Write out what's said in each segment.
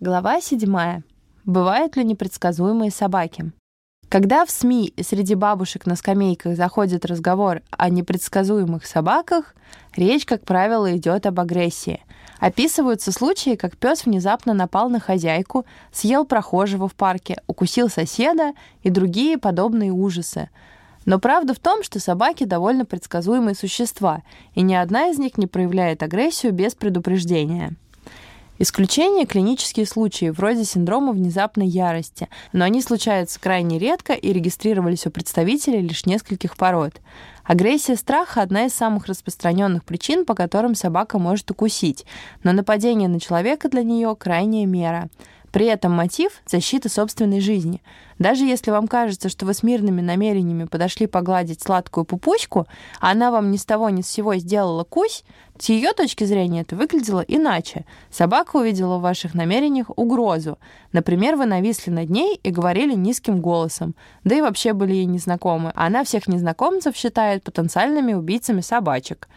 Глава 7. Бывают ли непредсказуемые собаки? Когда в СМИ и среди бабушек на скамейках заходит разговор о непредсказуемых собаках, речь, как правило, идет об агрессии. Описываются случаи, как пес внезапно напал на хозяйку, съел прохожего в парке, укусил соседа и другие подобные ужасы. Но правда в том, что собаки довольно предсказуемые существа, и ни одна из них не проявляет агрессию без предупреждения. Исключение – клинические случаи, вроде синдрома внезапной ярости, но они случаются крайне редко и регистрировались у представителей лишь нескольких пород. Агрессия страха – одна из самых распространенных причин, по которым собака может укусить, но нападение на человека для нее – крайняя мера – при этом мотив — защита собственной жизни. Даже если вам кажется, что вы с мирными намерениями подошли погладить сладкую пупучку, а она вам ни с того ни с сего сделала кусь, с ее точки зрения это выглядело иначе. Собака увидела в ваших намерениях угрозу. Например, вы нависли над ней и говорили низким голосом, да и вообще были ей незнакомы, она всех незнакомцев считает потенциальными убийцами собачек.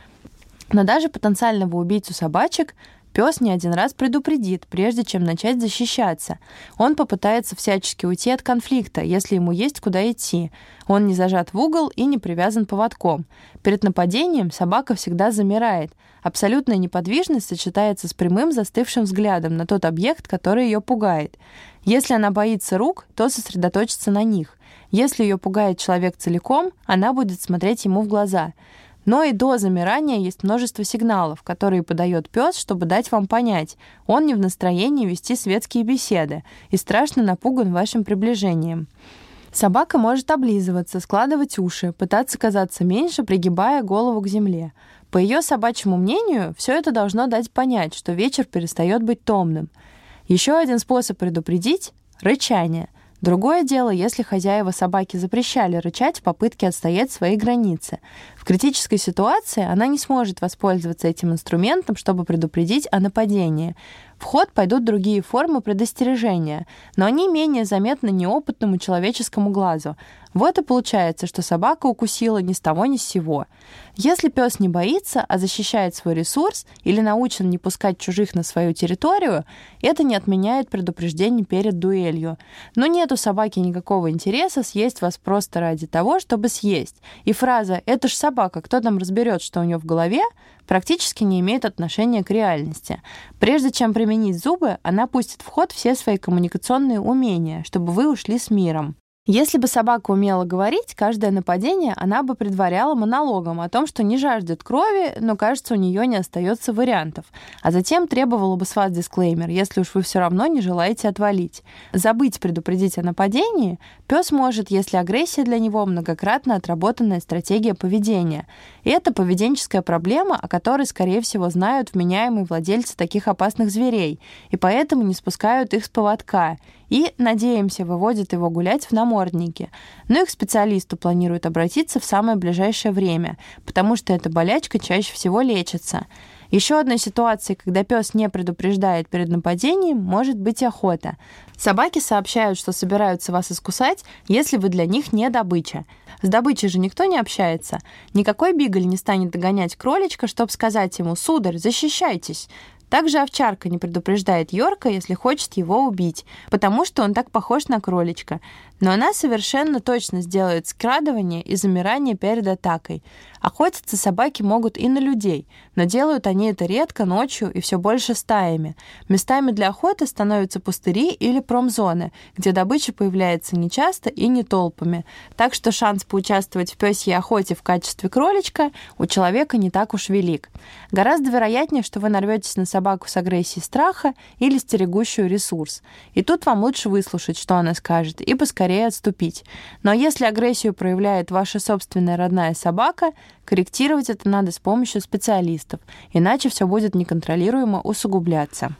Но даже потенциального убийцу собачек Пес не один раз предупредит, прежде чем начать защищаться. Он попытается всячески уйти от конфликта, если ему есть куда идти. Он не зажат в угол и не привязан поводком. Перед нападением собака всегда замирает. Абсолютная неподвижность сочетается с прямым застывшим взглядом на тот объект, который ее пугает. Если она боится рук, то сосредоточится на них. Если ее пугает человек целиком, она будет смотреть ему в глаза. Но и до замирания есть множество сигналов, которые подает пес, чтобы дать вам понять, он не в настроении вести светские беседы и страшно напуган вашим приближением. Собака может облизываться, складывать уши, пытаться казаться меньше, пригибая голову к земле. По ее собачьему мнению, все это должно дать понять, что вечер перестает быть томным. Еще один способ предупредить — рычание — Другое дело, если хозяева собаки запрещали рычать в попытке отстоять свои границы. В критической ситуации она не сможет воспользоваться этим инструментом, чтобы предупредить о нападении. В ход пойдут другие формы предостережения, но они менее заметны неопытному человеческому глазу. Вот и получается, что собака укусила ни с того ни с сего. Если пес не боится, а защищает свой ресурс или научен не пускать чужих на свою территорию, это не отменяет предупреждение перед дуэлью. Но нет у собаки никакого интереса съесть вас просто ради того, чтобы съесть. И фраза «это ж собака, кто там разберет, что у нее в голове?» практически не имеет отношения к реальности. Прежде чем применить зубы, она пустит в ход все свои коммуникационные умения, чтобы вы ушли с миром. Если бы собака умела говорить, каждое нападение она бы предваряла монологом о том, что не жаждет крови, но, кажется, у нее не остается вариантов. А затем требовала бы с вас дисклеймер, если уж вы все равно не желаете отвалить. Забыть предупредить о нападении пес может, если агрессия для него многократно отработанная стратегия поведения. И это поведенческая проблема, о которой, скорее всего, знают вменяемые владельцы таких опасных зверей, и поэтому не спускают их с поводка и, надеемся, выводят его гулять в наморднике. Но их специалисту планируют обратиться в самое ближайшее время, потому что эта болячка чаще всего лечится. Еще одной ситуацией, когда пес не предупреждает перед нападением, может быть охота. Собаки сообщают, что собираются вас искусать, если вы для них не добыча. С добычей же никто не общается. Никакой бигль не станет догонять кроличка, чтобы сказать ему «Сударь, защищайтесь!» Также овчарка не предупреждает Йорка, если хочет его убить, потому что он так похож на кроличка. Но она совершенно точно сделает скрадывание и замирание перед атакой. Охотиться собаки могут и на людей, но делают они это редко, ночью и все больше стаями. Местами для охоты становятся пустыри или промзоны, где добыча появляется нечасто и не толпами. Так что шанс поучаствовать в пёсьей охоте в качестве кроличка у человека не так уж велик. Гораздо вероятнее, что вы нарветесь на собаку с агрессией страха или стерегущую ресурс. И тут вам лучше выслушать, что она скажет, и поскорее скорее отступить. Но если агрессию проявляет ваша собственная родная собака, корректировать это надо с помощью специалистов, иначе все будет неконтролируемо усугубляться.